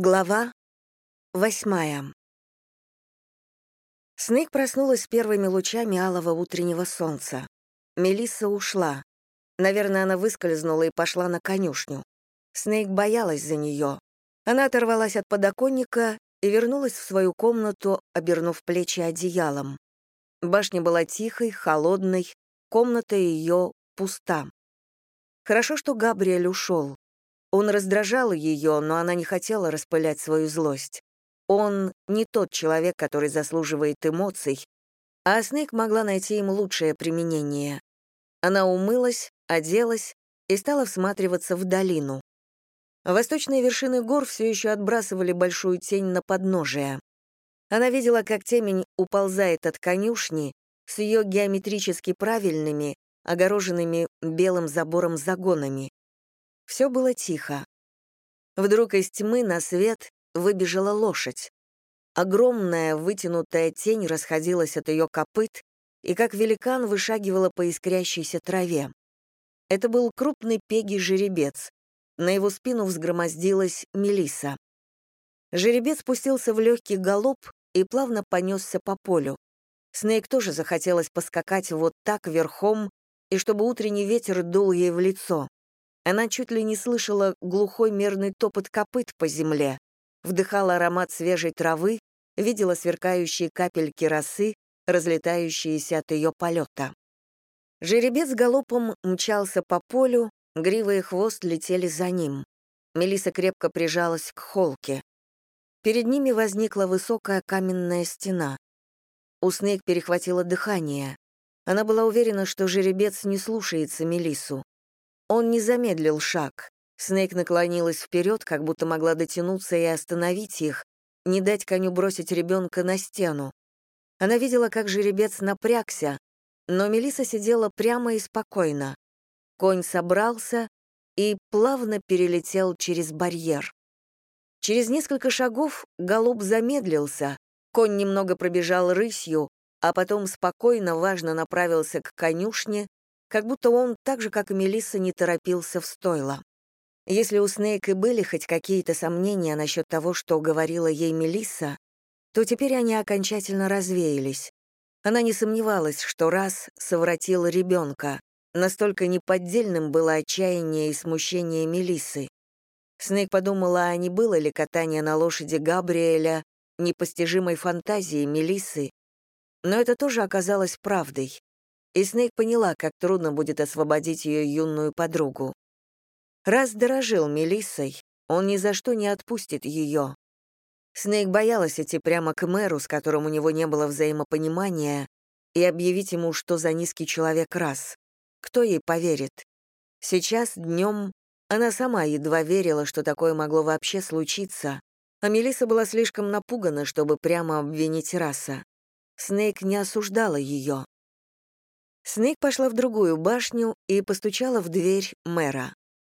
Глава восьмая. Снейк проснулась с первыми лучами алого утреннего солнца. Мелисса ушла. Наверное, она выскользнула и пошла на конюшню. Снейк боялась за нее. Она оторвалась от подоконника и вернулась в свою комнату, обернув плечи одеялом. Башня была тихой, холодной, комната ее пуста. Хорошо, что Габриэль ушел. Он раздражал ее, но она не хотела распылять свою злость. Он не тот человек, который заслуживает эмоций, а Снейк могла найти им лучшее применение. Она умылась, оделась и стала всматриваться в долину. Восточные вершины гор все еще отбрасывали большую тень на подножие. Она видела, как темень уползает от конюшни с ее геометрически правильными, огороженными белым забором загонами. Все было тихо. Вдруг из тьмы на свет выбежала лошадь. Огромная вытянутая тень расходилась от ее копыт и как великан вышагивала по искрящейся траве. Это был крупный пегий жеребец. На его спину взгромоздилась Мелиса. Жеребец спустился в легкий галоп и плавно понесся по полю. Снейк тоже захотелось поскакать вот так верхом, и чтобы утренний ветер дул ей в лицо. Она чуть ли не слышала глухой мерный топот копыт по земле, вдыхала аромат свежей травы, видела сверкающие капельки росы, разлетающиеся от ее полета. Жеребец галопом мчался по полю, грива и хвост летели за ним. Мелиса крепко прижалась к холке. Перед ними возникла высокая каменная стена. У Снейк перехватило дыхание. Она была уверена, что жеребец не слушается Мелису. Он не замедлил шаг. Снейк наклонилась вперед, как будто могла дотянуться и остановить их, не дать коню бросить ребенка на стену. Она видела, как жеребец напрягся, но Мелиса сидела прямо и спокойно. Конь собрался и плавно перелетел через барьер. Через несколько шагов голуб замедлился, конь немного пробежал рысью, а потом спокойно, важно направился к конюшне, как будто он, так же, как и Мелисса, не торопился в стойло. Если у Снейк и были хоть какие-то сомнения насчет того, что говорила ей Мелисса, то теперь они окончательно развеялись. Она не сомневалась, что раз совратила ребенка, настолько неподдельным было отчаяние и смущение Мелиссы. Снейк подумала, а не было ли катание на лошади Габриэля непостижимой фантазией Мелиссы, но это тоже оказалось правдой и Снейк поняла, как трудно будет освободить ее юную подругу. Раз дорожил Мелиссой, он ни за что не отпустит ее. Снейк боялась идти прямо к мэру, с которым у него не было взаимопонимания, и объявить ему, что за низкий человек раз. Кто ей поверит? Сейчас, днем, она сама едва верила, что такое могло вообще случиться, а Мелисса была слишком напугана, чтобы прямо обвинить раса. Снейк не осуждала ее. Снейк пошла в другую башню и постучала в дверь мэра.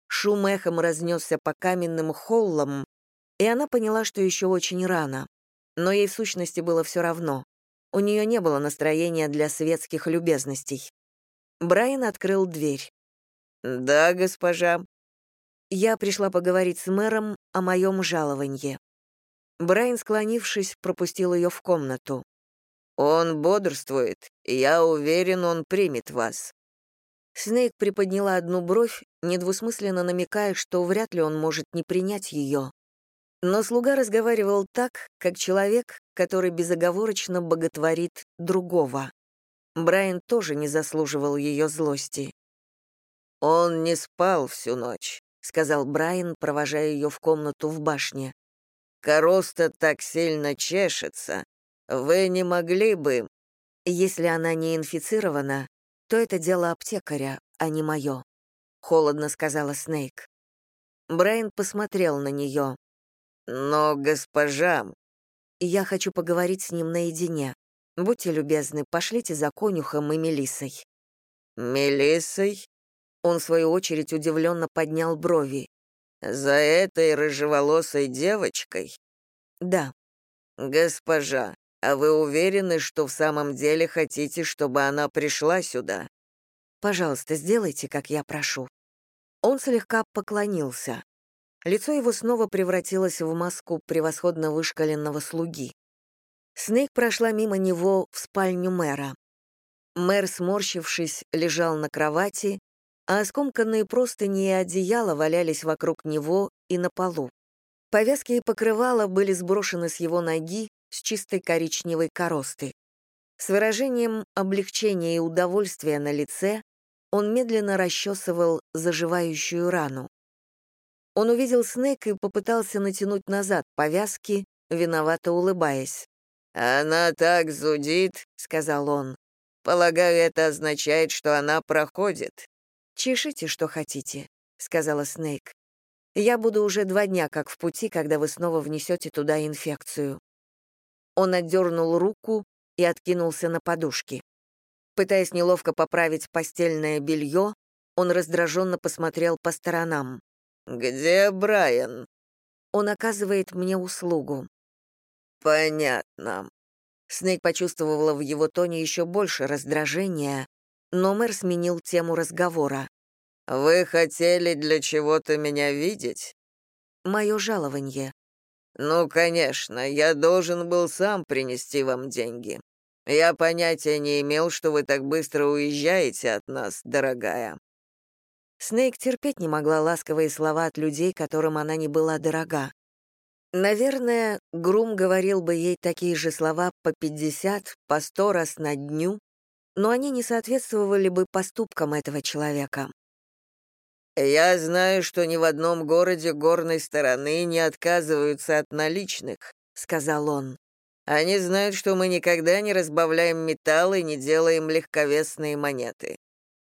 Шум эхом разнесся по каменным холлам, и она поняла, что еще очень рано. Но ей в сущности было все равно. У нее не было настроения для светских любезностей. Брайан открыл дверь. «Да, госпожа». Я пришла поговорить с мэром о моем жаловании. Брайан, склонившись, пропустил ее в комнату. Он бодрствует, и я уверен, он примет вас». Снейк приподняла одну бровь, недвусмысленно намекая, что вряд ли он может не принять ее. Но слуга разговаривал так, как человек, который безоговорочно боготворит другого. Брайан тоже не заслуживал ее злости. «Он не спал всю ночь», — сказал Брайан, провожая ее в комнату в башне. «Короста так сильно чешется, «Вы не могли бы...» «Если она не инфицирована, то это дело аптекаря, а не мое», — холодно сказала Снейк. Брайан посмотрел на нее. «Но, госпожа...» «Я хочу поговорить с ним наедине. Будьте любезны, пошлите за конюхом и Мелиссой». «Мелиссой?» Он, в свою очередь, удивленно поднял брови. «За этой рыжеволосой девочкой?» «Да». «Госпожа, а вы уверены, что в самом деле хотите, чтобы она пришла сюда? Пожалуйста, сделайте, как я прошу. Он слегка поклонился. Лицо его снова превратилось в маску превосходно вышкаленного слуги. Снейк прошла мимо него в спальню мэра. Мэр, сморщившись, лежал на кровати, а скомканные простыни и одеяла валялись вокруг него и на полу. Повязки и покрывала были сброшены с его ноги с чистой коричневой коросты. С выражением облегчения и удовольствия на лице он медленно расчесывал заживающую рану. Он увидел Снэк и попытался натянуть назад повязки, виновато улыбаясь. «Она так зудит», — сказал он. «Полагаю, это означает, что она проходит». «Чешите, что хотите», — сказала Снейк. «Я буду уже два дня как в пути, когда вы снова внесете туда инфекцию». Он отдернул руку и откинулся на подушки. Пытаясь неловко поправить постельное белье, он раздраженно посмотрел по сторонам. «Где Брайан?» Он оказывает мне услугу. «Понятно». Снейк почувствовала в его тоне еще больше раздражения, но мэр сменил тему разговора. «Вы хотели для чего-то меня видеть?» «Мое жалование». «Ну, конечно, я должен был сам принести вам деньги. Я понятия не имел, что вы так быстро уезжаете от нас, дорогая». Снейк терпеть не могла ласковые слова от людей, которым она не была дорога. Наверное, Грум говорил бы ей такие же слова по 50, по 100 раз на дню, но они не соответствовали бы поступкам этого человека. «Я знаю, что ни в одном городе горной стороны не отказываются от наличных», — сказал он. «Они знают, что мы никогда не разбавляем металл и не делаем легковесные монеты.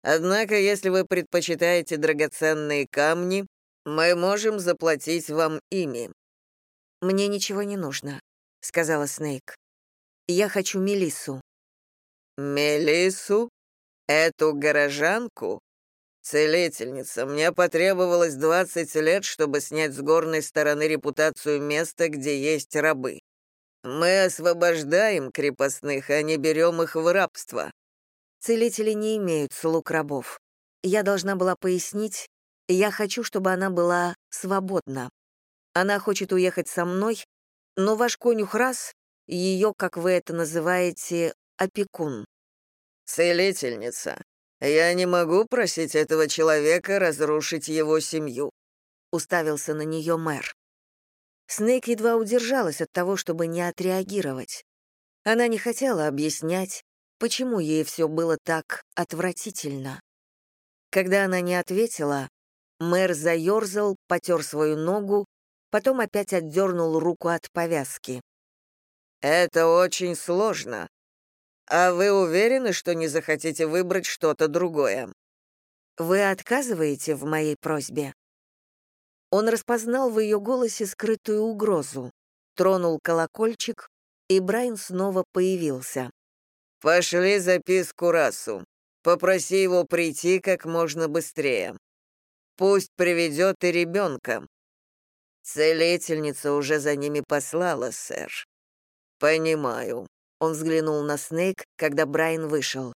Однако, если вы предпочитаете драгоценные камни, мы можем заплатить вам ими. «Мне ничего не нужно», — сказала Снейк. «Я хочу Мелиссу». «Мелиссу? Эту горожанку? Целительница, мне потребовалось 20 лет, чтобы снять с горной стороны репутацию места, где есть рабы. Мы освобождаем крепостных, а не берем их в рабство». Целители не имеют слуг рабов. Я должна была пояснить, я хочу, чтобы она была свободна. Она хочет уехать со мной, но ваш конюх раз, ее, как вы это называете, опекун. Целительница, я не могу просить этого человека разрушить его семью. Уставился на нее мэр. Снейк едва удержалась от того, чтобы не отреагировать. Она не хотела объяснять, почему ей все было так отвратительно. Когда она не ответила, мэр заерзал, потер свою ногу потом опять отдернул руку от повязки. «Это очень сложно. А вы уверены, что не захотите выбрать что-то другое?» «Вы отказываете в моей просьбе?» Он распознал в ее голосе скрытую угрозу, тронул колокольчик, и Брайан снова появился. «Пошли записку Расу. Попроси его прийти как можно быстрее. Пусть приведет и ребенка. «Целительница уже за ними послала, сэр». «Понимаю». Он взглянул на Снейк, когда Брайан вышел.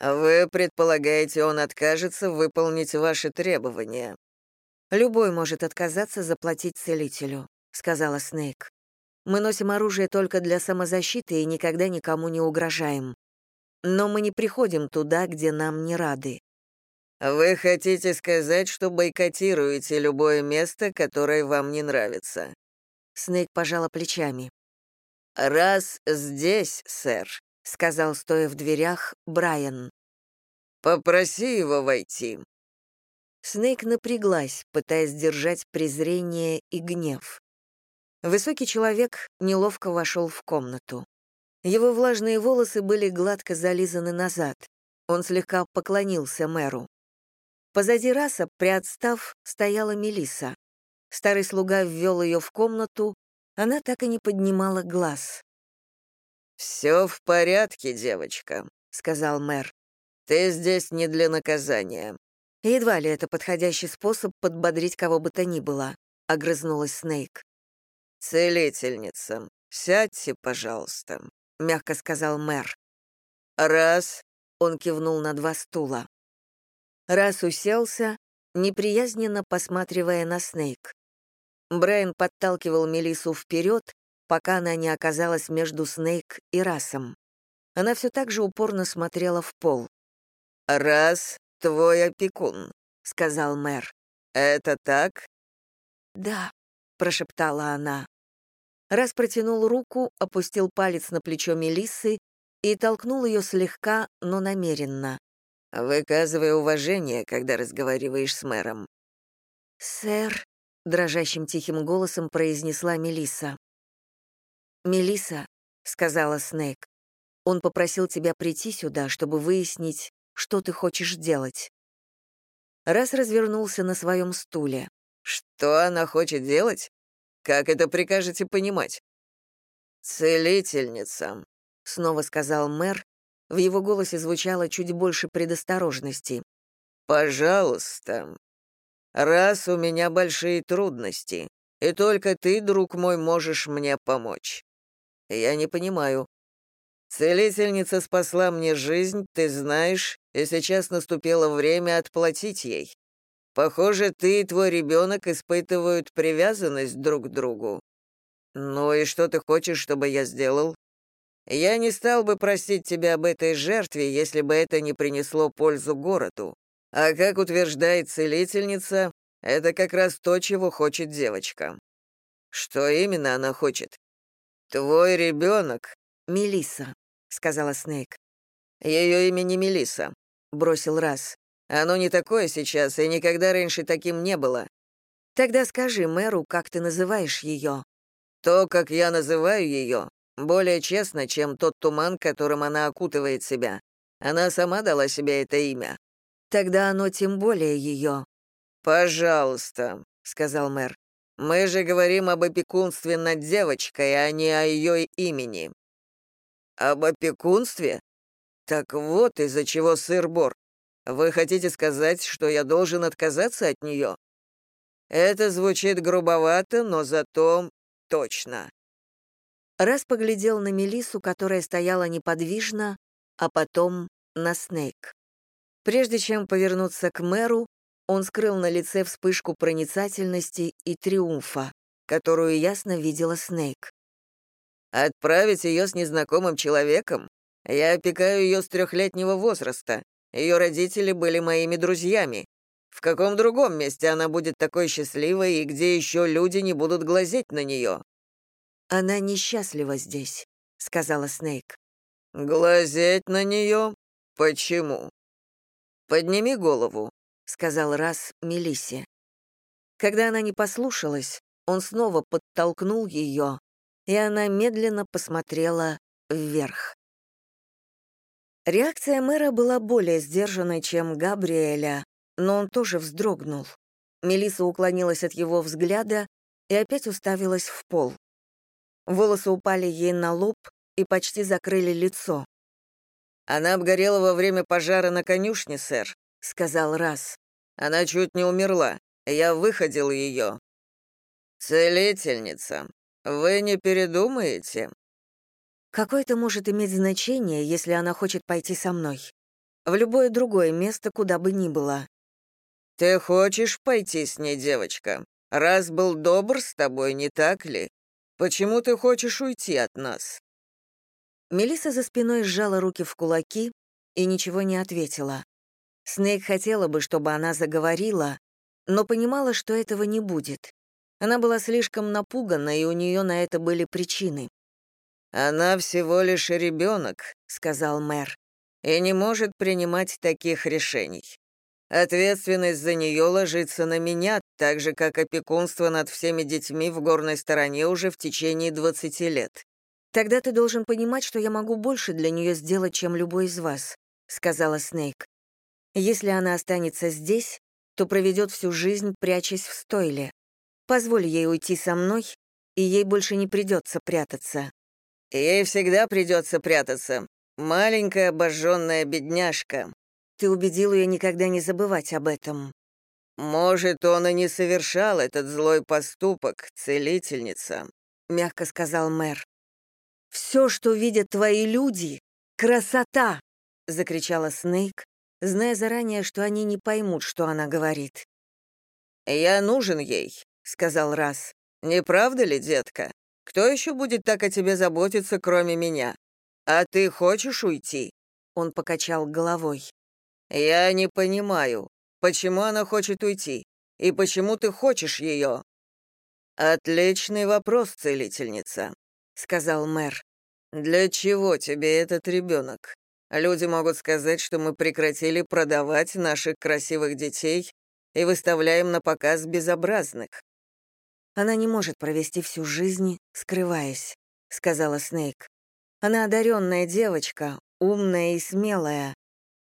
«Вы предполагаете, он откажется выполнить ваши требования?» «Любой может отказаться заплатить целителю», — сказала Снейк. «Мы носим оружие только для самозащиты и никогда никому не угрожаем. Но мы не приходим туда, где нам не рады. «Вы хотите сказать, что бойкотируете любое место, которое вам не нравится?» Снейк пожала плечами. «Раз здесь, сэр», — сказал, стоя в дверях, Брайан. «Попроси его войти». Снейк напряглась, пытаясь держать презрение и гнев. Высокий человек неловко вошел в комнату. Его влажные волосы были гладко зализаны назад. Он слегка поклонился мэру. Позади раса, приотстав, стояла Мелиса. Старый слуга ввел ее в комнату, она так и не поднимала глаз. «Все в порядке, девочка», — сказал мэр. «Ты здесь не для наказания». «Едва ли это подходящий способ подбодрить кого бы то ни было», — огрызнулась Снейк. «Целительница, сядьте, пожалуйста», — мягко сказал мэр. «Раз», — он кивнул на два стула. Раз уселся, неприязненно посматривая на Снейк. Брайан подталкивал Мелиссу вперед, пока она не оказалась между Снейк и Расом. Она все так же упорно смотрела в пол. «Раз твой опекун», — сказал мэр. «Это так?» «Да», — прошептала она. Раз протянул руку, опустил палец на плечо Мелиссы и толкнул ее слегка, но намеренно. «Выказывай уважение, когда разговариваешь с мэром». «Сэр», — дрожащим тихим голосом произнесла Мелисса. «Мелисса», — сказала Снейк, — «он попросил тебя прийти сюда, чтобы выяснить, что ты хочешь делать». Раз развернулся на своем стуле. «Что она хочет делать? Как это прикажете понимать?» «Целительница», — снова сказал мэр. В его голосе звучало чуть больше предосторожности. «Пожалуйста, раз у меня большие трудности, и только ты, друг мой, можешь мне помочь». «Я не понимаю», Целительница спасла мне жизнь, ты знаешь, и сейчас наступило время отплатить ей. Похоже, ты и твой ребенок испытывают привязанность друг к другу. Ну и что ты хочешь, чтобы я сделал? Я не стал бы просить тебя об этой жертве, если бы это не принесло пользу городу. А как утверждает целительница, это как раз то, чего хочет девочка. Что именно она хочет? Твой ребенок. Мелисса, сказала Снейк. Ее имя не Мелисса, бросил Раз. Оно не такое сейчас, и никогда раньше таким не было. Тогда скажи мэру, как ты называешь ее. То, как я называю ее, более честно, чем тот туман, которым она окутывает себя. Она сама дала себе это имя. Тогда оно тем более ее. «Пожалуйста», — сказал мэр. «Мы же говорим об опекунстве над девочкой, а не о ее имени». «Об опекунстве? Так вот из-за чего сыр-бор. Вы хотите сказать, что я должен отказаться от нее? Это звучит грубовато, но зато точно». Раз поглядел на Мелису, которая стояла неподвижно, а потом на Снейк. Прежде чем повернуться к мэру, он скрыл на лице вспышку проницательности и триумфа, которую ясно видела Снейк. Отправить ее с незнакомым человеком? Я опекаю ее с трехлетнего возраста. Ее родители были моими друзьями. В каком другом месте она будет такой счастливой, и где еще люди не будут глазеть на нее?» «Она несчастлива здесь», — сказала Снейк. «Глазеть на нее? Почему?» «Подними голову», — сказал раз Мелиссе. Когда она не послушалась, он снова подтолкнул ее, и она медленно посмотрела вверх. Реакция мэра была более сдержанной, чем Габриэля, но он тоже вздрогнул. Мелиса уклонилась от его взгляда и опять уставилась в пол. Волосы упали ей на лоб и почти закрыли лицо. «Она обгорела во время пожара на конюшне, сэр», — сказал Раз. «Она чуть не умерла. Я выходил ее». «Целительница», «Вы не передумаете?» Какое это может иметь значение, если она хочет пойти со мной? В любое другое место, куда бы ни было. «Ты хочешь пойти с ней, девочка? Раз был добр с тобой, не так ли? Почему ты хочешь уйти от нас?» Мелиса за спиной сжала руки в кулаки и ничего не ответила. Снейк хотела бы, чтобы она заговорила, но понимала, что этого не будет. Она была слишком напугана, и у нее на это были причины. «Она всего лишь ребенок», — сказал мэр, «и не может принимать таких решений. Ответственность за нее ложится на меня, так же, как опекунство над всеми детьми в горной стороне уже в течение 20 лет. Тогда ты должен понимать, что я могу больше для нее сделать, чем любой из вас», — сказала Снейк. «Если она останется здесь, то проведет всю жизнь, прячась в стойле. Позволь ей уйти со мной, и ей больше не придется прятаться». «Ей всегда придется прятаться. Маленькая обожженная бедняжка». «Ты убедил ее никогда не забывать об этом». «Может, он и не совершал этот злой поступок, целительница», — мягко сказал мэр. «Все, что видят твои люди, — красота!» — закричала Снейк, зная заранее, что они не поймут, что она говорит. «Я нужен ей», — сказал Раз. Не правда ли, детка? Кто еще будет так о тебе заботиться, кроме меня? А ты хочешь уйти?» Он покачал головой. «Я не понимаю, почему она хочет уйти? И почему ты хочешь ее?» «Отличный вопрос, целительница», — сказал мэр. «Для чего тебе этот ребенок? Люди могут сказать, что мы прекратили продавать наших красивых детей и выставляем на показ безобразных». «Она не может провести всю жизнь, скрываясь», — сказала Снейк. «Она одаренная девочка, умная и смелая.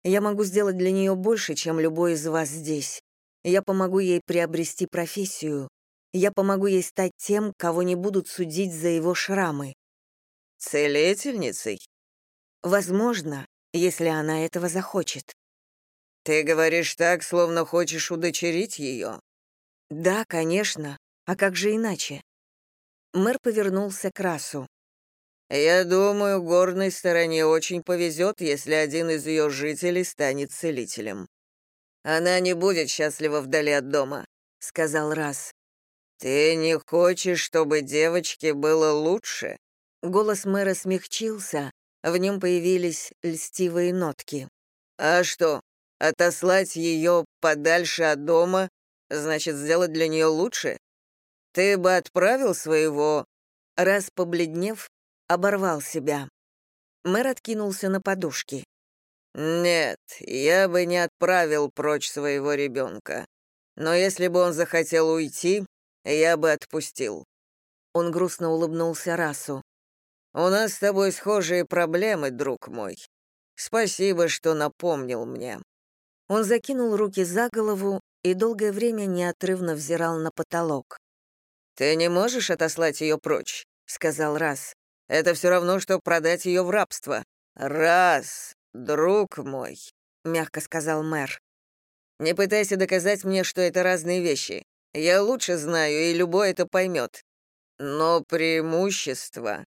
Я могу сделать для нее больше, чем любой из вас здесь. Я помогу ей приобрести профессию. Я помогу ей стать тем, кого не будут судить за его шрамы. Целительницей? Возможно, если она этого захочет. Ты говоришь так, словно хочешь удочерить ее. Да, конечно. А как же иначе? Мэр повернулся к Расу. «Я думаю, горной стороне очень повезет, если один из ее жителей станет целителем. Она не будет счастлива вдали от дома», — сказал Рас. «Ты не хочешь, чтобы девочке было лучше?» Голос мэра смягчился, в нем появились льстивые нотки. «А что, отослать ее подальше от дома, значит, сделать для нее лучше? Ты бы отправил своего...» Раз побледнев, оборвал себя. Мэр откинулся на подушки. «Нет, я бы не отправил прочь своего ребенка. Но если бы он захотел уйти, я бы отпустил». Он грустно улыбнулся Расу. «У нас с тобой схожие проблемы, друг мой. Спасибо, что напомнил мне». Он закинул руки за голову и долгое время неотрывно взирал на потолок. «Ты не можешь отослать ее прочь», — сказал Рас. «Это все равно, что продать ее в рабство». «Раз, друг мой», — мягко сказал мэр. «Не пытайся доказать мне, что это разные вещи. Я лучше знаю, и любой это поймет. Но преимущество...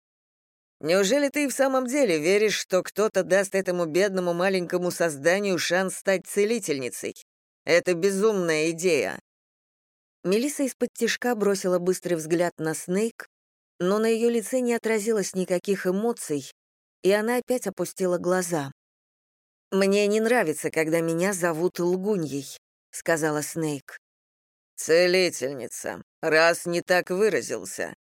Неужели ты в самом деле веришь, что кто-то даст этому бедному маленькому созданию шанс стать целительницей? Это безумная идея. Мелисса из-под тишка бросила быстрый взгляд на Снейк, но на ее лице не отразилось никаких эмоций, и она опять опустила глаза. «Мне не нравится, когда меня зовут Лгуньей», — сказала Снейк. «Целительница, раз не так выразился.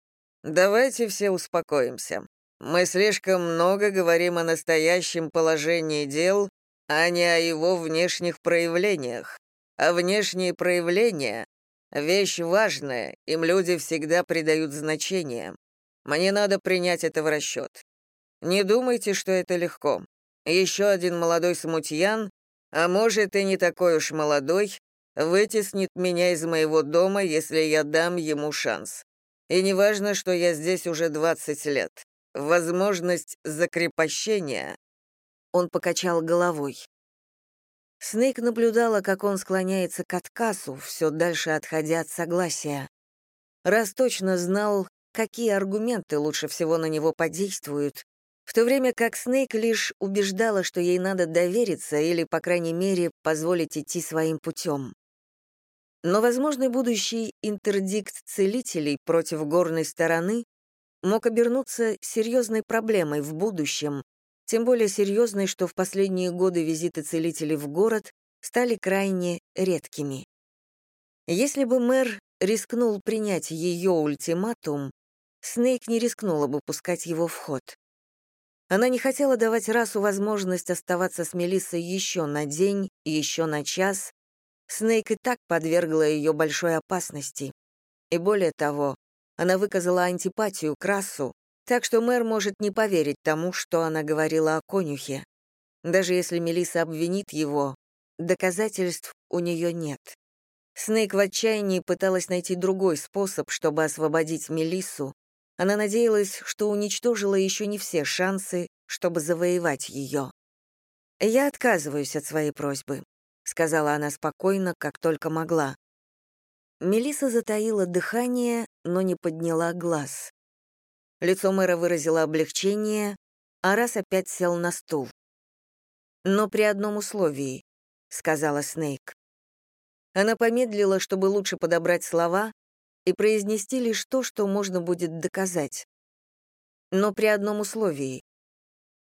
Давайте все успокоимся. Мы слишком много говорим о настоящем положении дел, а не о его внешних проявлениях. А внешние проявления — вещь важная, им люди всегда придают значение. Мне надо принять это в расчет. Не думайте, что это легко. Еще один молодой смутьян, а может и не такой уж молодой, вытеснит меня из моего дома, если я дам ему шанс. И неважно, что я здесь уже 20 лет. Возможность закрепощения...» Он покачал головой. Снейк наблюдала, как он склоняется к отказу, все дальше отходя от согласия. Раз точно знал, какие аргументы лучше всего на него подействуют, в то время как Снейк лишь убеждала, что ей надо довериться или, по крайней мере, позволить идти своим путем. Но возможный будущий интердикт целителей против горной стороны мог обернуться серьезной проблемой в будущем, тем более серьезной, что в последние годы визиты целителей в город стали крайне редкими. Если бы мэр рискнул принять ее ультиматум, Снейк не рискнула бы пускать его в ход. Она не хотела давать расу возможность оставаться с Мелиссой еще на день, еще на час, Снейк и так подвергла ее большой опасности. И более того, она выказала антипатию к расу, так что мэр может не поверить тому, что она говорила о конюхе. Даже если Мелиса обвинит его, доказательств у нее нет. Снейк в отчаянии пыталась найти другой способ, чтобы освободить Мелиссу. Она надеялась, что уничтожила еще не все шансы, чтобы завоевать ее. «Я отказываюсь от своей просьбы сказала она спокойно, как только могла. Мелиса затаила дыхание, но не подняла глаз. Лицо мэра выразило облегчение, а раз опять сел на стул. «Но при одном условии», — сказала Снейк. Она помедлила, чтобы лучше подобрать слова, и произнести лишь то, что можно будет доказать. Но при одном условии.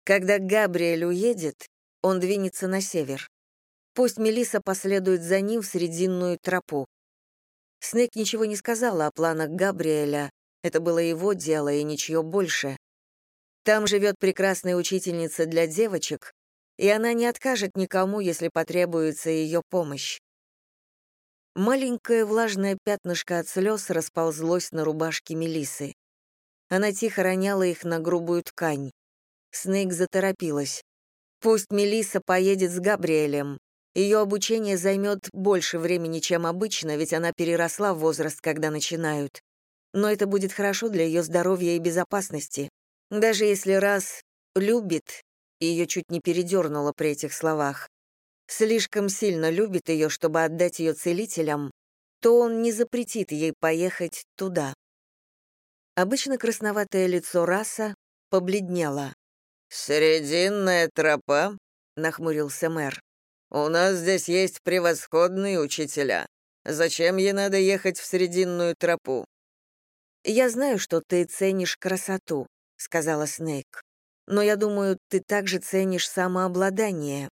Когда Габриэль уедет, он двинется на север. Пусть Мелиса последует за ним в срединную тропу. Снег ничего не сказала о планах Габриэля, это было его дело и ничье больше. Там живет прекрасная учительница для девочек, и она не откажет никому, если потребуется ее помощь. Маленькое влажное пятнышко от слез расползлось на рубашке Мелисы. Она тихо роняла их на грубую ткань. Снейк заторопилась. Пусть Мелиса поедет с Габриэлем. Ее обучение займет больше времени, чем обычно, ведь она переросла в возраст, когда начинают. Но это будет хорошо для ее здоровья и безопасности. Даже если раз любит, ее чуть не передернуло при этих словах, слишком сильно любит ее, чтобы отдать ее целителям, то он не запретит ей поехать туда. Обычно красноватое лицо раса побледнело. «Срединная тропа?» — нахмурился мэр. «У нас здесь есть превосходные учителя. Зачем ей надо ехать в срединную тропу?» «Я знаю, что ты ценишь красоту», — сказала Снейк. «Но я думаю, ты также ценишь самообладание.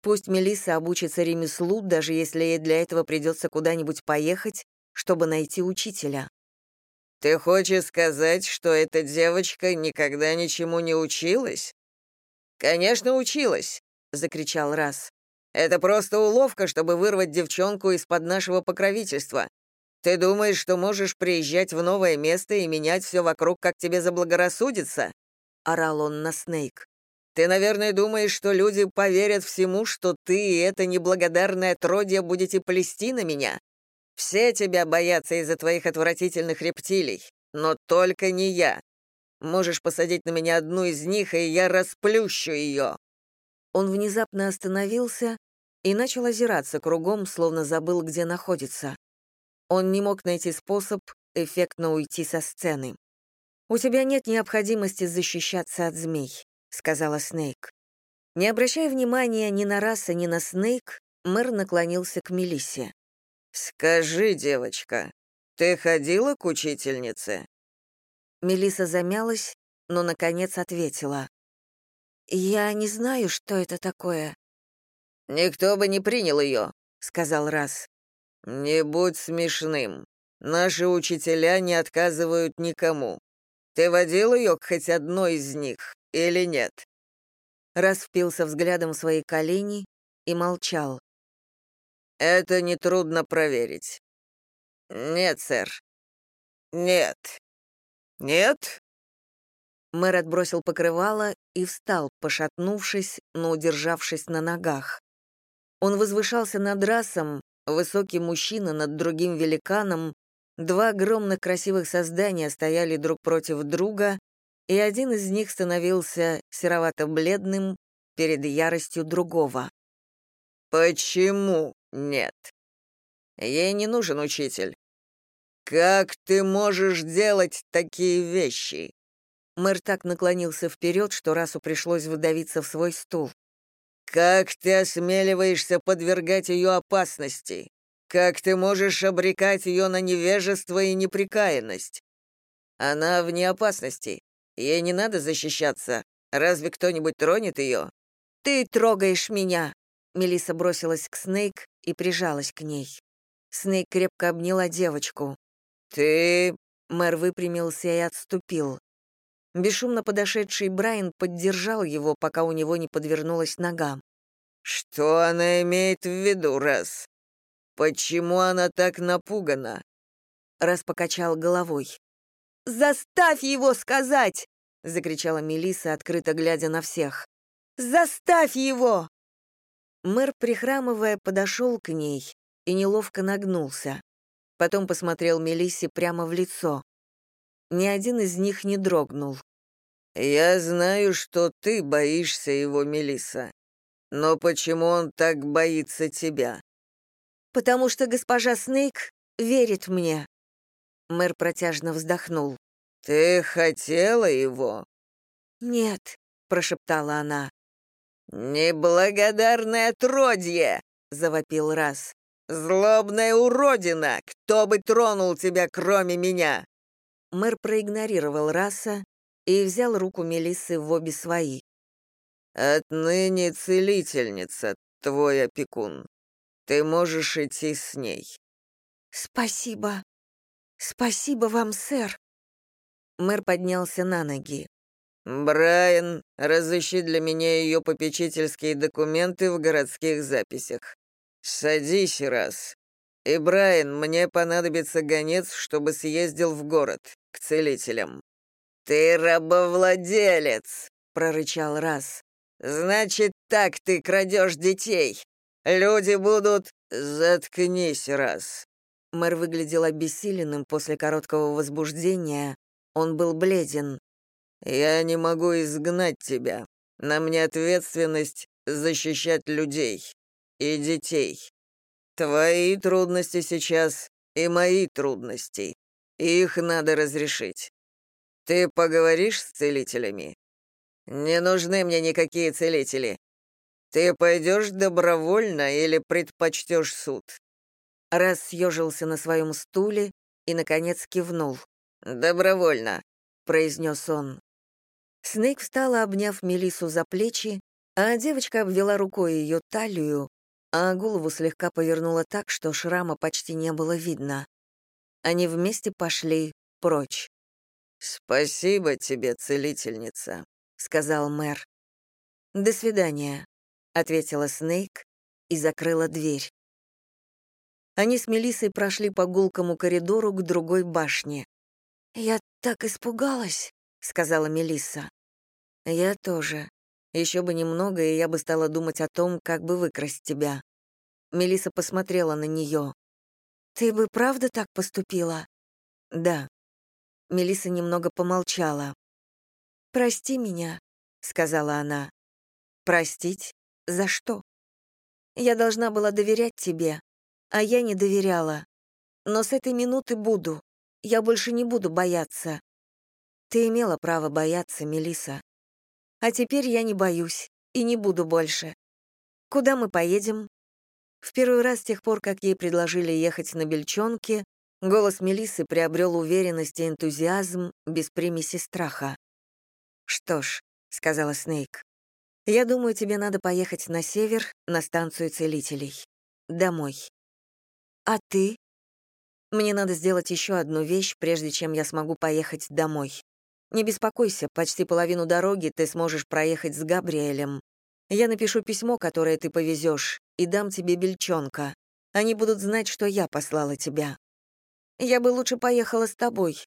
Пусть Мелисса обучится ремеслу, даже если ей для этого придется куда-нибудь поехать, чтобы найти учителя». «Ты хочешь сказать, что эта девочка никогда ничему не училась?» «Конечно, училась», — закричал Раз. Это просто уловка, чтобы вырвать девчонку из-под нашего покровительства. Ты думаешь, что можешь приезжать в новое место и менять все вокруг, как тебе заблагорассудится?» — орал он на Снейк. «Ты, наверное, думаешь, что люди поверят всему, что ты и это неблагодарное отродье будете плести на меня? Все тебя боятся из-за твоих отвратительных рептилий, но только не я. Можешь посадить на меня одну из них, и я расплющу ее. Он внезапно остановился и начал озираться кругом, словно забыл, где находится. Он не мог найти способ эффектно уйти со сцены. «У тебя нет необходимости защищаться от змей», — сказала Снейк. Не обращая внимания ни на раса, ни на Снейк, мэр наклонился к Мелиссе. «Скажи, девочка, ты ходила к учительнице?» Мелиса замялась, но, наконец, ответила. «Я не знаю, что это такое». «Никто бы не принял ее», — сказал Раз. «Не будь смешным. Наши учителя не отказывают никому. Ты водил ее к хоть одной из них или нет?» Раз впился взглядом в свои колени и молчал. «Это нетрудно проверить». «Нет, сэр». «Нет». «Нет?» Мэр отбросил покрывало и встал, пошатнувшись, но удержавшись на ногах. Он возвышался над расом, высокий мужчина над другим великаном, два огромных красивых создания стояли друг против друга, и один из них становился серовато-бледным перед яростью другого. «Почему нет? Ей не нужен учитель. Как ты можешь делать такие вещи?» Мэр так наклонился вперед, что Расу пришлось выдавиться в свой стул. «Как ты осмеливаешься подвергать ее опасности? Как ты можешь обрекать ее на невежество и неприкаянность? Она вне опасности. Ей не надо защищаться. Разве кто-нибудь тронет ее?» «Ты трогаешь меня!» Мелиса бросилась к Снейк и прижалась к ней. Снейк крепко обняла девочку. «Ты...» Мэр выпрямился и отступил. Бесшумно подошедший Брайан поддержал его, пока у него не подвернулась нога. «Что она имеет в виду, Раз? Почему она так напугана?» Раз покачал головой. «Заставь его сказать!» — закричала Мелиса, открыто глядя на всех. «Заставь его!» Мэр, прихрамывая, подошел к ней и неловко нагнулся. Потом посмотрел Мелиссе прямо в лицо. Ни один из них не дрогнул. «Я знаю, что ты боишься его, Мелиса. Но почему он так боится тебя?» «Потому что госпожа Снейк верит мне». Мэр протяжно вздохнул. «Ты хотела его?» «Нет», — прошептала она. «Неблагодарное отродье!» — завопил раз. «Злобная уродина! Кто бы тронул тебя, кроме меня?» Мэр проигнорировал раса и взял руку Мелиссы в обе свои. «Отныне целительница, твой опекун. Ты можешь идти с ней». «Спасибо. Спасибо вам, сэр». Мэр поднялся на ноги. «Брайан, разыщи для меня ее попечительские документы в городских записях. Садись раз. И, Брайан, мне понадобится гонец, чтобы съездил в город, к целителям». «Ты рабовладелец!» — прорычал раз. «Значит, так ты крадешь детей. Люди будут...» «Заткнись раз». Мэр выглядел обессиленным после короткого возбуждения. Он был бледен. «Я не могу изгнать тебя. На мне ответственность защищать людей и детей. Твои трудности сейчас и мои трудности. Их надо разрешить. Ты поговоришь с целителями? Не нужны мне никакие целители. Ты пойдешь добровольно или предпочтешь суд?» Раз съежился на своем стуле и, наконец, кивнул. «Добровольно», — произнес он. Снейк встала, обняв Мелису за плечи, а девочка обвела рукой ее талию, а голову слегка повернула так, что шрама почти не было видно. Они вместе пошли прочь. «Спасибо тебе, целительница», — сказал мэр. «До свидания», — ответила Снейк и закрыла дверь. Они с Мелиссой прошли по гулкому коридору к другой башне. «Я так испугалась», — сказала Мелисса. «Я тоже. Еще бы немного, и я бы стала думать о том, как бы выкрасть тебя». Мелиса посмотрела на нее. «Ты бы правда так поступила?» «Да». Мелиса немного помолчала. «Прости меня», — сказала она. «Простить? За что?» «Я должна была доверять тебе, а я не доверяла. Но с этой минуты буду. Я больше не буду бояться. Ты имела право бояться, Мелиса. А теперь я не боюсь и не буду больше. Куда мы поедем? В первый раз с тех пор, как ей предложили ехать на Бельчонке, голос Мелисы приобрел уверенность и энтузиазм без примеси страха. «Что ж», — сказала Снейк, — «я думаю, тебе надо поехать на север, на станцию целителей. Домой». «А ты?» «Мне надо сделать еще одну вещь, прежде чем я смогу поехать домой. Не беспокойся, почти половину дороги ты сможешь проехать с Габриэлем. Я напишу письмо, которое ты повезешь, и дам тебе бельчонка. Они будут знать, что я послала тебя. Я бы лучше поехала с тобой».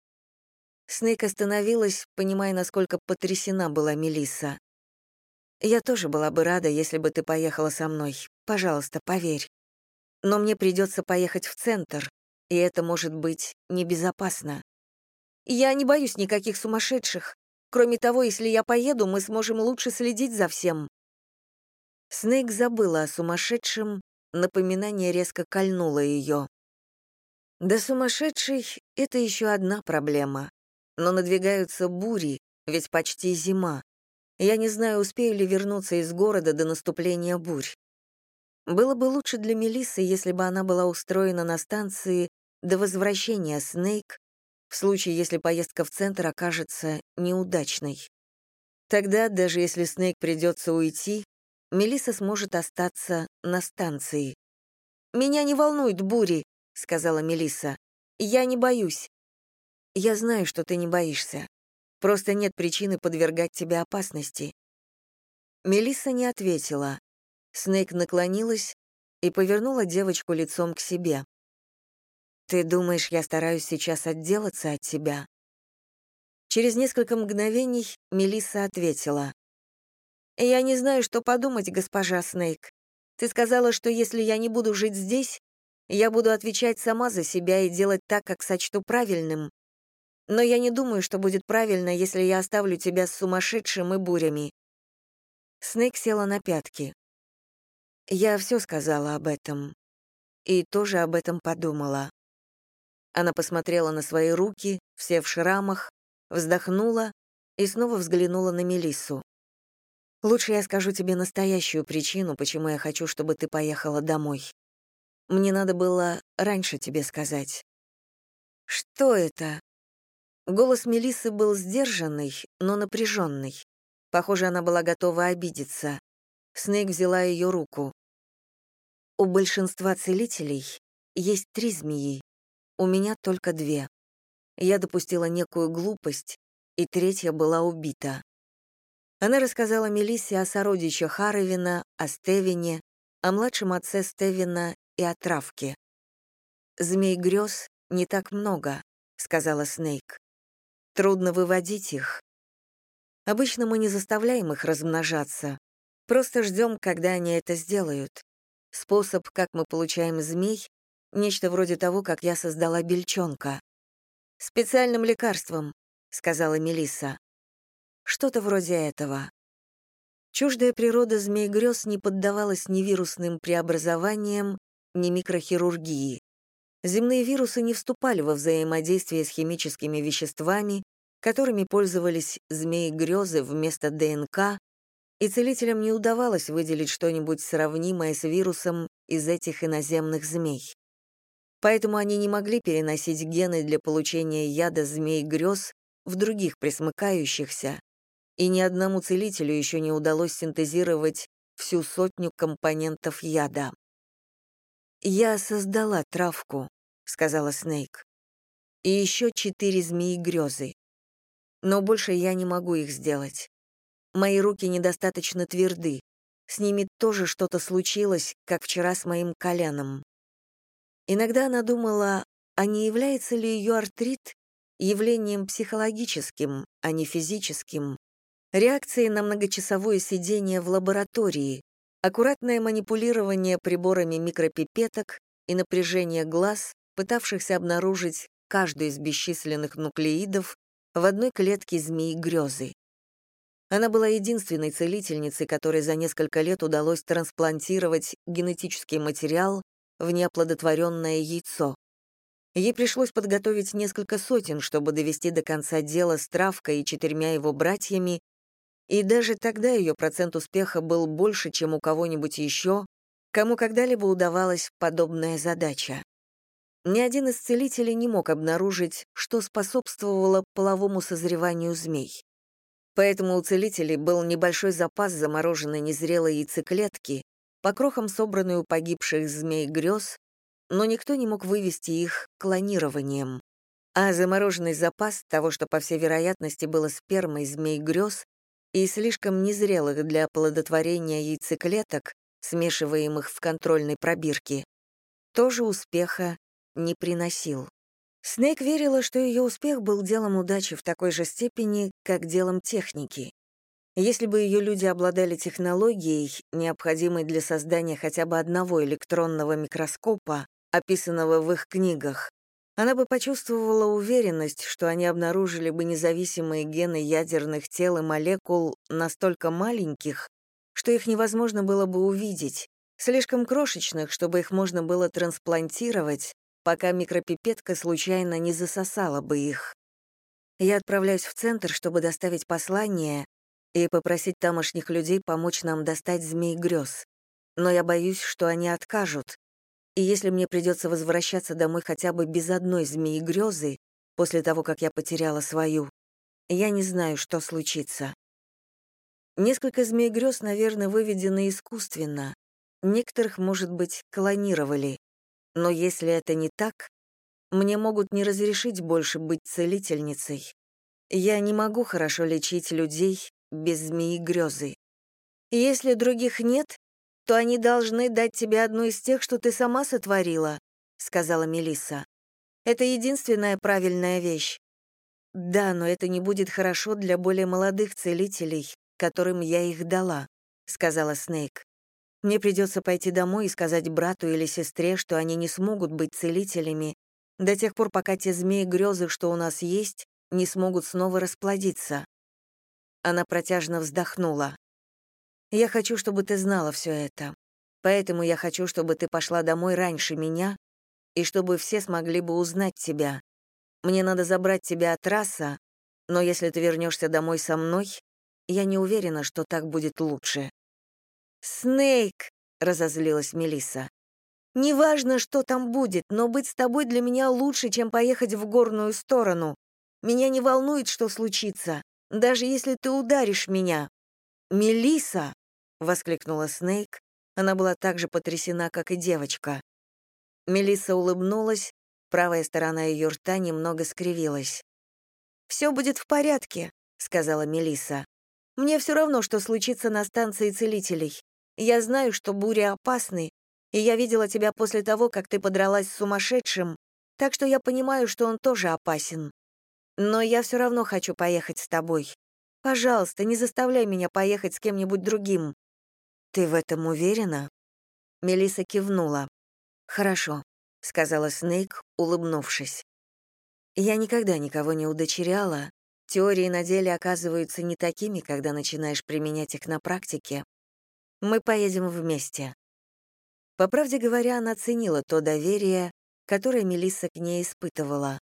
Снейк остановилась, понимая, насколько потрясена была Мелисса. «Я тоже была бы рада, если бы ты поехала со мной. Пожалуйста, поверь. Но мне придется поехать в центр, и это может быть небезопасно. Я не боюсь никаких сумасшедших. Кроме того, если я поеду, мы сможем лучше следить за всем». Снейк забыла о сумасшедшем, напоминание резко кольнуло ее. Да сумасшедший — это еще одна проблема. Но надвигаются бури, ведь почти зима. Я не знаю, успею ли вернуться из города до наступления бурь. Было бы лучше для Мелиссы, если бы она была устроена на станции до возвращения Снейк в случае, если поездка в центр окажется неудачной. Тогда, даже если Снейк придется уйти, Мелисса сможет остаться на станции. «Меня не волнуют бури», — сказала Мелисса. «Я не боюсь». «Я знаю, что ты не боишься. Просто нет причины подвергать тебя опасности». Мелисса не ответила. Снейк наклонилась и повернула девочку лицом к себе. «Ты думаешь, я стараюсь сейчас отделаться от тебя?» Через несколько мгновений Мелисса ответила. «Я не знаю, что подумать, госпожа Снейк. Ты сказала, что если я не буду жить здесь, я буду отвечать сама за себя и делать так, как сочту правильным. Но я не думаю, что будет правильно, если я оставлю тебя с сумасшедшим и бурями». Снейк села на пятки. Я все сказала об этом. И тоже об этом подумала. Она посмотрела на свои руки, все в шрамах, вздохнула и снова взглянула на Мелиссу. «Лучше я скажу тебе настоящую причину, почему я хочу, чтобы ты поехала домой. Мне надо было раньше тебе сказать». «Что это?» Голос Мелисы был сдержанный, но напряженный. Похоже, она была готова обидеться. Снейк взяла ее руку. «У большинства целителей есть три змеи. У меня только две. Я допустила некую глупость, и третья была убита. Она рассказала Мелиссе о сородиче Харовина, о Стевине, о младшем отце Стевина и о травке. «Змей грез не так много», — сказала Снейк. «Трудно выводить их. Обычно мы не заставляем их размножаться, просто ждем, когда они это сделают. Способ, как мы получаем змей, нечто вроде того, как я создала бельчонка. «Специальным лекарством», — сказала Мелисса. Что-то вроде этого. Чуждая природа змей-грез не поддавалась ни вирусным преобразованиям, ни микрохирургии. Земные вирусы не вступали во взаимодействие с химическими веществами, которыми пользовались змеи-грезы вместо ДНК, и целителям не удавалось выделить что-нибудь сравнимое с вирусом из этих иноземных змей. Поэтому они не могли переносить гены для получения яда змей-грез в других присмыкающихся, и ни одному целителю еще не удалось синтезировать всю сотню компонентов яда. «Я создала травку», — сказала Снейк. «И еще четыре змеи-грезы. Но больше я не могу их сделать. Мои руки недостаточно тверды. С ними тоже что-то случилось, как вчера с моим коленом. Иногда она думала, а не является ли ее артрит явлением психологическим, а не физическим, реакцией на многочасовое сидение в лаборатории, аккуратное манипулирование приборами микропипеток и напряжение глаз, пытавшихся обнаружить каждую из бесчисленных нуклеидов в одной клетке змеи грезы. Она была единственной целительницей, которой за несколько лет удалось трансплантировать генетический материал в неоплодотворенное яйцо. Ей пришлось подготовить несколько сотен, чтобы довести до конца дело с Травкой и четырьмя его братьями, и даже тогда ее процент успеха был больше, чем у кого-нибудь еще, кому когда-либо удавалась подобная задача. Ни один из целителей не мог обнаружить, что способствовало половому созреванию змей. Поэтому у целителей был небольшой запас замороженной незрелой яйцеклетки, по крохам собранной у погибших змей грез, но никто не мог вывести их клонированием. А замороженный запас того, что, по всей вероятности, было спермой змей грез, и слишком незрелых для оплодотворения яйцеклеток, смешиваемых в контрольной пробирке, тоже успеха не приносил. Снейк верила, что ее успех был делом удачи в такой же степени, как делом техники. Если бы ее люди обладали технологией, необходимой для создания хотя бы одного электронного микроскопа, описанного в их книгах, она бы почувствовала уверенность, что они обнаружили бы независимые гены ядерных тел и молекул настолько маленьких, что их невозможно было бы увидеть, слишком крошечных, чтобы их можно было трансплантировать, пока микропипетка случайно не засосала бы их. Я отправляюсь в центр, чтобы доставить послание и попросить тамошних людей помочь нам достать змей грез. Но я боюсь, что они откажут, и если мне придется возвращаться домой хотя бы без одной змеи грезы, после того, как я потеряла свою, я не знаю, что случится. Несколько змей грез, наверное, выведены искусственно. Некоторых, может быть, клонировали. Но если это не так, мне могут не разрешить больше быть целительницей. Я не могу хорошо лечить людей без змеи грезы. Если других нет, то они должны дать тебе одну из тех, что ты сама сотворила», — сказала Мелисса. «Это единственная правильная вещь. Да, но это не будет хорошо для более молодых целителей, которым я их дала», — сказала Снейк. «Мне придется пойти домой и сказать брату или сестре, что они не смогут быть целителями до тех пор, пока те змеи-грезы, что у нас есть, не смогут снова расплодиться». Она протяжно вздохнула. Я хочу, чтобы ты знала все это. Поэтому я хочу, чтобы ты пошла домой раньше меня и чтобы все смогли бы узнать тебя. Мне надо забрать тебя от раса, но если ты вернешься домой со мной, я не уверена, что так будет лучше». «Снейк!» — разозлилась Мелисса. Неважно, что там будет, но быть с тобой для меня лучше, чем поехать в горную сторону. Меня не волнует, что случится, даже если ты ударишь меня. Мелиса! Воскликнула Снейк. Она была так же потрясена, как и девочка. Мелиса улыбнулась, правая сторона ее рта немного скривилась. Все будет в порядке, сказала Мелиса. Мне все равно, что случится на станции целителей. Я знаю, что бури опасны, и я видела тебя после того, как ты подралась с сумасшедшим, так что я понимаю, что он тоже опасен. Но я все равно хочу поехать с тобой. Пожалуйста, не заставляй меня поехать с кем-нибудь другим. Ты в этом уверена? Мелиса кивнула. Хорошо, сказала Снейк, улыбнувшись. Я никогда никого не удочеряла. Теории на деле оказываются не такими, когда начинаешь применять их на практике. Мы поедем вместе. По правде говоря, она ценила то доверие, которое Мелисса к ней испытывала.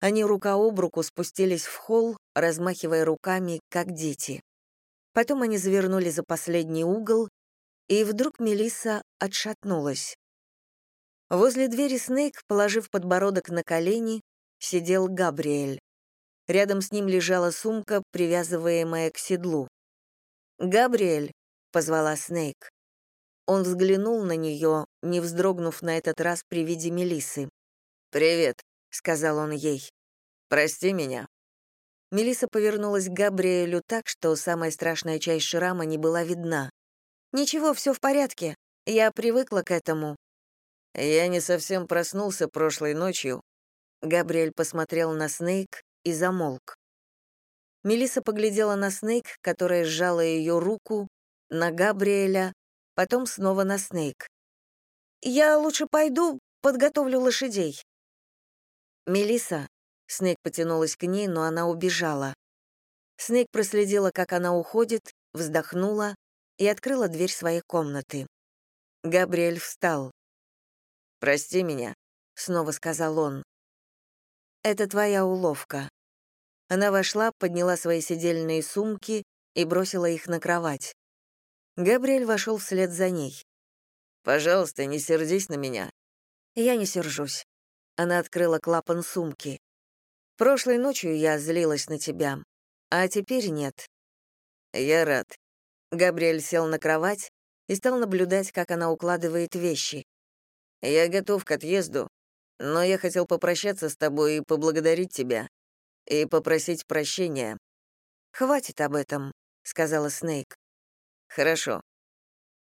Они рука об руку спустились в холл, размахивая руками, как дети. Потом они завернули за последний угол, и вдруг Мелисса отшатнулась. Возле двери Снейк, положив подбородок на колени, сидел Габриэль. Рядом с ним лежала сумка, привязываемая к седлу. «Габриэль», — позвала Снейк. Он взглянул на нее, не вздрогнув на этот раз при виде Мелисы. «Привет», — сказал он ей. «Прости меня». Мелиса повернулась к Габриэлю так, что самая страшная часть шрама не была видна. «Ничего, все в порядке. Я привыкла к этому». «Я не совсем проснулся прошлой ночью». Габриэль посмотрел на Снейк и замолк. Мелиса поглядела на Снейк, которая сжала ее руку, на Габриэля, потом снова на Снейк. «Я лучше пойду, подготовлю лошадей». Мелиса, Снейк потянулась к ней, но она убежала. Снейк проследила, как она уходит, вздохнула и открыла дверь своей комнаты. Габриэль встал. «Прости меня», — снова сказал он. «Это твоя уловка». Она вошла, подняла свои сидельные сумки и бросила их на кровать. Габриэль вошел вслед за ней. «Пожалуйста, не сердись на меня». «Я не сержусь». Она открыла клапан сумки. «Прошлой ночью я злилась на тебя, а теперь нет». «Я рад». Габриэль сел на кровать и стал наблюдать, как она укладывает вещи. «Я готов к отъезду, но я хотел попрощаться с тобой и поблагодарить тебя, и попросить прощения». «Хватит об этом», — сказала Снейк. «Хорошо».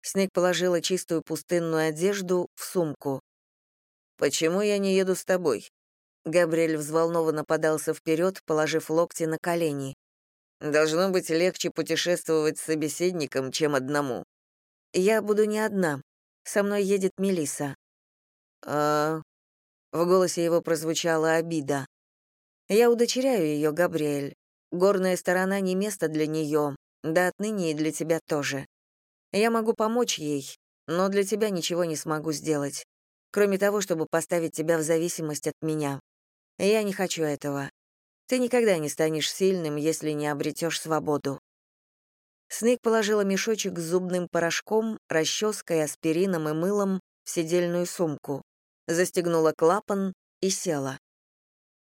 Снег положила чистую пустынную одежду в сумку. «Почему я не еду с тобой?» Габриэль взволнованно подался вперед, положив локти на колени. «Должно быть легче путешествовать с собеседником, чем одному». «Я буду не одна. Со мной едет Мелиса. «А...» В голосе его прозвучала обида. «Я удочеряю ее, Габриэль. Горная сторона не место для нее, да отныне и для тебя тоже. Я могу помочь ей, но для тебя ничего не смогу сделать, кроме того, чтобы поставить тебя в зависимость от меня. Я не хочу этого. Ты никогда не станешь сильным, если не обретешь свободу». Снейк положила мешочек с зубным порошком, расческой, аспирином и мылом в сидельную сумку, застегнула клапан и села.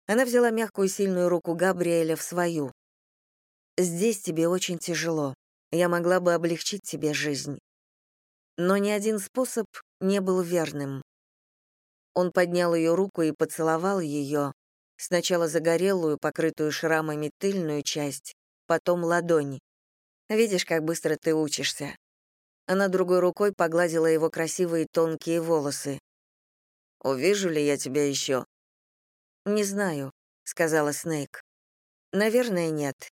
Она взяла мягкую сильную руку Габриэля в свою. Здесь тебе очень тяжело. Я могла бы облегчить тебе жизнь. Но ни один способ не был верным. Он поднял ее руку и поцеловал ее, сначала загорелую, покрытую шрамами тыльную часть, потом ладонь. Видишь, как быстро ты учишься. Она другой рукой погладила его красивые тонкие волосы. «Увижу ли я тебя еще?» «Не знаю», — сказала Снейк. «Наверное, нет.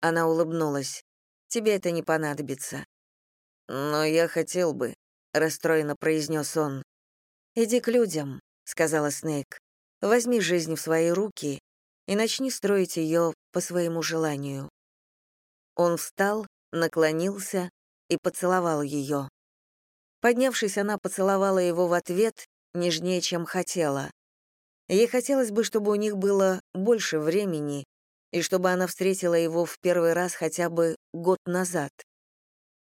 Она улыбнулась. «Тебе это не понадобится». «Но я хотел бы», — расстроенно произнес он. «Иди к людям», — сказала Снейк. «Возьми жизнь в свои руки и начни строить ее по своему желанию». Он встал, наклонился и поцеловал ее. Поднявшись, она поцеловала его в ответ, нежнее, чем хотела. Ей хотелось бы, чтобы у них было больше времени, и чтобы она встретила его в первый раз хотя бы год назад.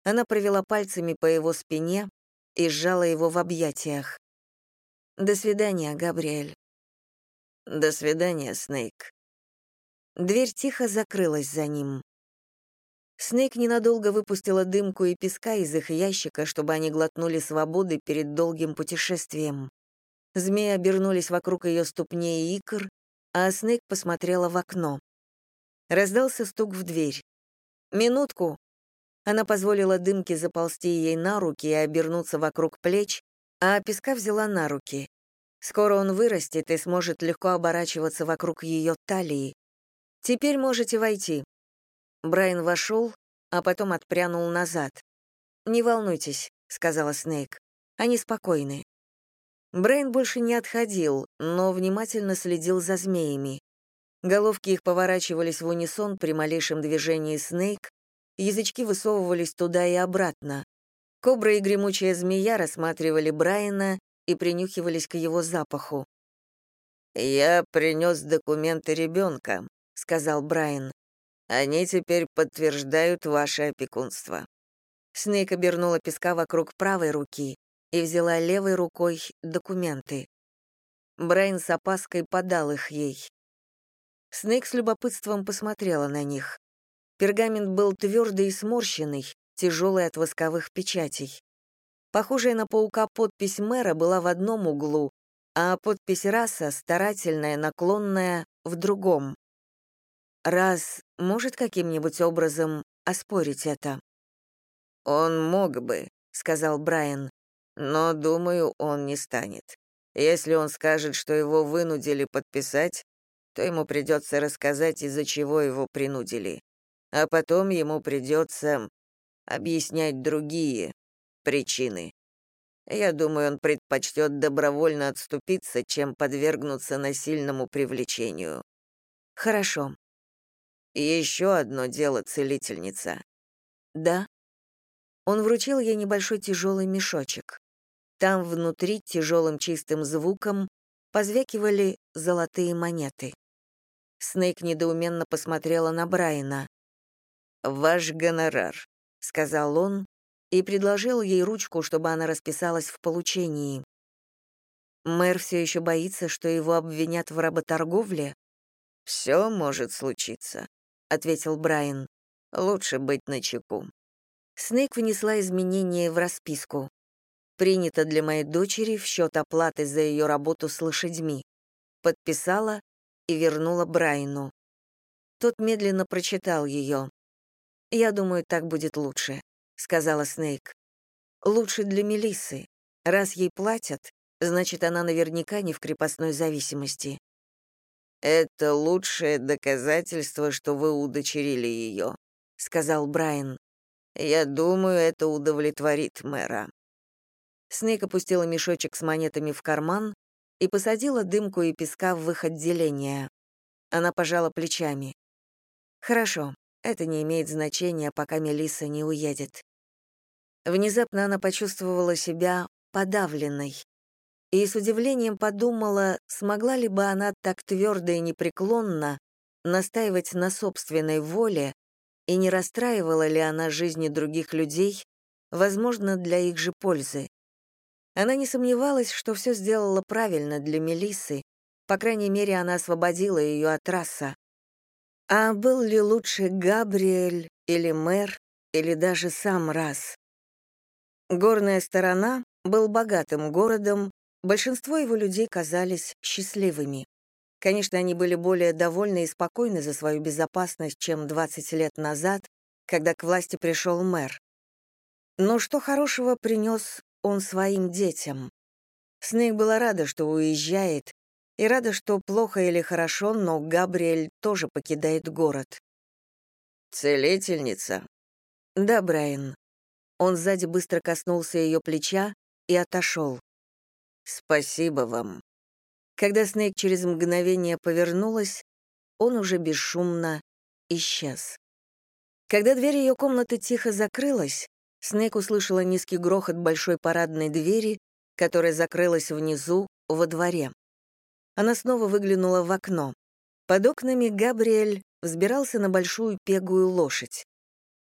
Она провела пальцами по его спине и сжала его в объятиях. До свидания, Габриэль. До свидания, Снейк. Дверь тихо закрылась за ним. Снейк ненадолго выпустила дымку и песка из их ящика, чтобы они глотнули свободы перед долгим путешествием. Змеи обернулись вокруг ее ступней и икр, а Снейк посмотрела в окно. Раздался стук в дверь. «Минутку!» Она позволила дымке заползти ей на руки и обернуться вокруг плеч, а песка взяла на руки. Скоро он вырастет и сможет легко оборачиваться вокруг ее талии. «Теперь можете войти». Брайан вошел, а потом отпрянул назад. «Не волнуйтесь», — сказала Снейк. «Они спокойны». Брайан больше не отходил, но внимательно следил за змеями. Головки их поворачивались в унисон при малейшем движении Снейк, язычки высовывались туда и обратно. Кобра и гремучая змея рассматривали Брайана и принюхивались к его запаху. «Я принес документы ребенка», — сказал Брайан. «Они теперь подтверждают ваше опекунство». Снейк обернула песка вокруг правой руки и взяла левой рукой документы. Брайан с опаской подал их ей. Снейк с любопытством посмотрела на них. Пергамент был твердый и сморщенный, тяжелый от восковых печатей. Похожая на паука подпись мэра была в одном углу, а подпись раса, старательная, наклонная, в другом. Раз может каким-нибудь образом оспорить это? «Он мог бы», — сказал Брайан, — «но, думаю, он не станет. Если он скажет, что его вынудили подписать, то ему придется рассказать, из-за чего его принудили а потом ему придется объяснять другие причины. Я думаю, он предпочтет добровольно отступиться, чем подвергнуться насильному привлечению. Хорошо. Еще одно дело, целительница. Да. Он вручил ей небольшой тяжелый мешочек. Там внутри тяжелым чистым звуком позвякивали золотые монеты. Снейк недоуменно посмотрела на Брайана. «Ваш гонорар», — сказал он и предложил ей ручку, чтобы она расписалась в получении. Мэр все еще боится, что его обвинят в работорговле? «Все может случиться», — ответил Брайан. «Лучше быть начеку». Снейк внесла изменения в расписку. Принято для моей дочери в счет оплаты за ее работу с лошадьми. Подписала и вернула Брайану. Тот медленно прочитал ее. «Я думаю, так будет лучше», — сказала Снейк. «Лучше для Мелиссы. Раз ей платят, значит, она наверняка не в крепостной зависимости». «Это лучшее доказательство, что вы удочерили ее», — сказал Брайан. «Я думаю, это удовлетворит мэра». Снейк опустила мешочек с монетами в карман и посадила дымку и песка в их отделение. Она пожала плечами. «Хорошо, это не имеет значения, пока Мелисса не уедет. Внезапно она почувствовала себя подавленной и с удивлением подумала, смогла ли бы она так твердо и непреклонно настаивать на собственной воле и не расстраивала ли она жизни других людей, возможно, для их же пользы. Она не сомневалась, что все сделала правильно для Мелиссы, по крайней мере, она освободила ее от раса. А был ли лучше Габриэль или мэр, или даже сам Раз? Горная сторона был богатым городом, большинство его людей казались счастливыми. Конечно, они были более довольны и спокойны за свою безопасность, чем 20 лет назад, когда к власти пришел мэр. Но что хорошего принес он своим детям? Снейк была рада, что уезжает, и рада, что плохо или хорошо, но Габриэль тоже покидает город. «Целительница?» «Да, Брайан». Он сзади быстро коснулся ее плеча и отошел. «Спасибо вам». Когда Снейк через мгновение повернулась, он уже бесшумно исчез. Когда дверь ее комнаты тихо закрылась, Снейк услышала низкий грохот большой парадной двери, которая закрылась внизу, во дворе. Она снова выглянула в окно. Под окнами Габриэль взбирался на большую пегую лошадь.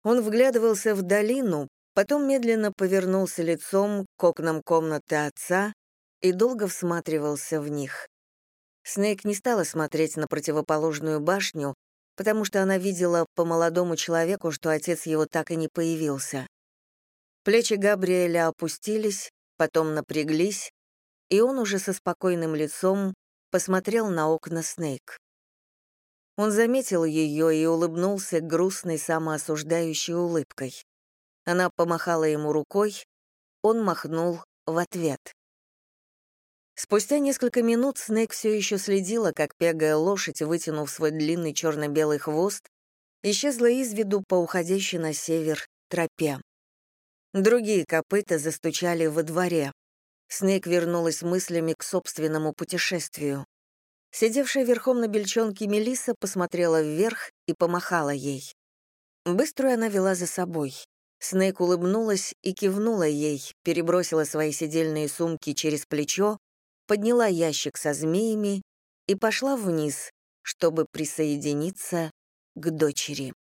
Он вглядывался в долину, потом медленно повернулся лицом к окнам комнаты отца и долго всматривался в них. Снейк не стала смотреть на противоположную башню, потому что она видела по молодому человеку, что отец его так и не появился. Плечи Габриэля опустились, потом напряглись, и он уже со спокойным лицом посмотрел на окна Снейк. Он заметил ее и улыбнулся грустной самоосуждающей улыбкой. Она помахала ему рукой, он махнул в ответ. Спустя несколько минут Снейк все еще следила, как пегая лошадь, вытянув свой длинный черно-белый хвост, исчезла из виду по уходящей на север тропе. Другие копыта застучали во дворе. Снейк вернулась мыслями к собственному путешествию. Сидевшая верхом на бельчонке Мелисса посмотрела вверх и помахала ей. Быструю она вела за собой. Снейк улыбнулась и кивнула ей, перебросила свои сидельные сумки через плечо, подняла ящик со змеями и пошла вниз, чтобы присоединиться к дочери.